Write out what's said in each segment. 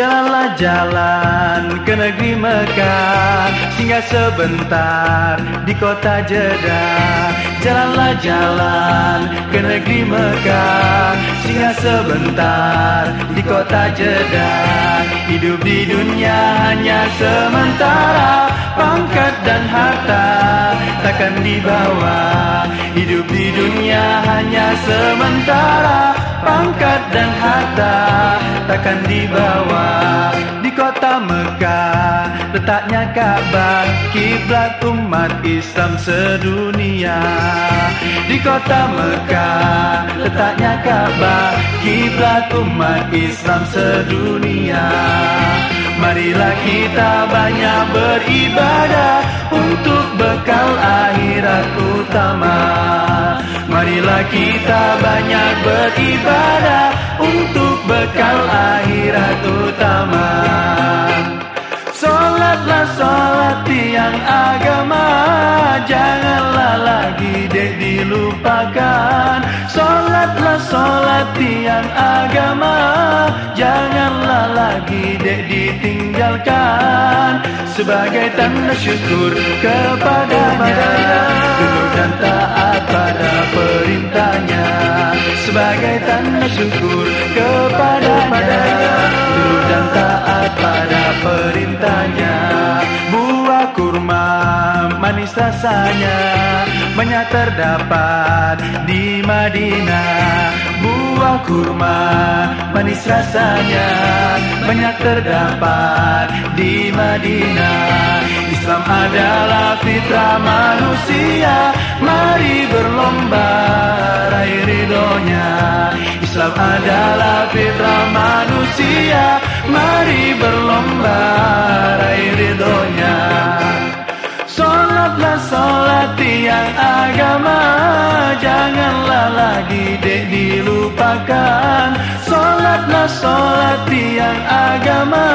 Jalanlah jalan ke negeri Mekah Singgah sebentar di kota Jeddah. Jalanlah jalan ke negeri Mekah Singgah sebentar di kota Jeddah. Hidup di dunia hanya sementara Pangkat dan harta takkan dibawa. Hidup di dunia hanya sementara. Pangkat dan harta takkan dibawa. Di kota Mekah letaknya Ka'bah Kiblat umat Islam sedunia. Di kota Mekah letaknya Ka'bah Kiblat umat Islam sedunia Marilah kita banyak beribadah Untuk bekal akhirat utama. Marilah kita banyak beribadah Untuk bekal akhirat utama. Solatlah solat tiang agama Janganlah lagi dek dilupakan. Solatlah solat tiang agama Janganlah lagi dek ditinggalkan Sebagai tanda syukur kepadanya. Tunduk dan taat pada perintahnya Sebagai tanda syukur kepadanya. Tunduk dan taat pada perintahnya Buah kurma manis rasanya Banyak terdapat di Madinah. Buah kurma manis rasanya. Banyak terdapat di Madinah. Islam adalah fitrah manusia. Mari berlomba raih ridhonya. Islam adalah fitrah manusia. Mari berlomba dilupakan Solatlah solat tiang agama.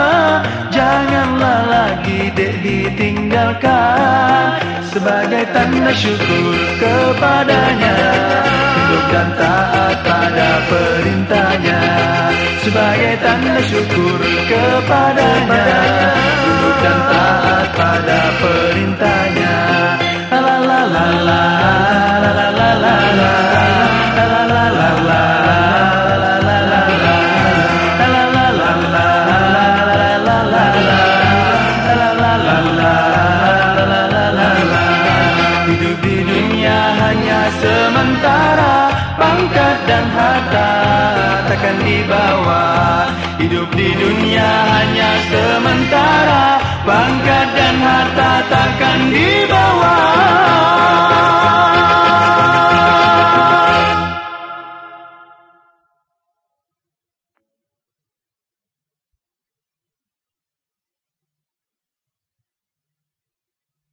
Janganlah lagi dek ditinggalkan. Sebagai tanda syukur kepadanya. Hidup dan taat pada perintahnya. Sebagai tanda syukur kepadanya. Hidup dan taat pada perintahnya sementara Pangkat dan harta takkan dibawa. Hidup di dunia hanya sementara Pangkat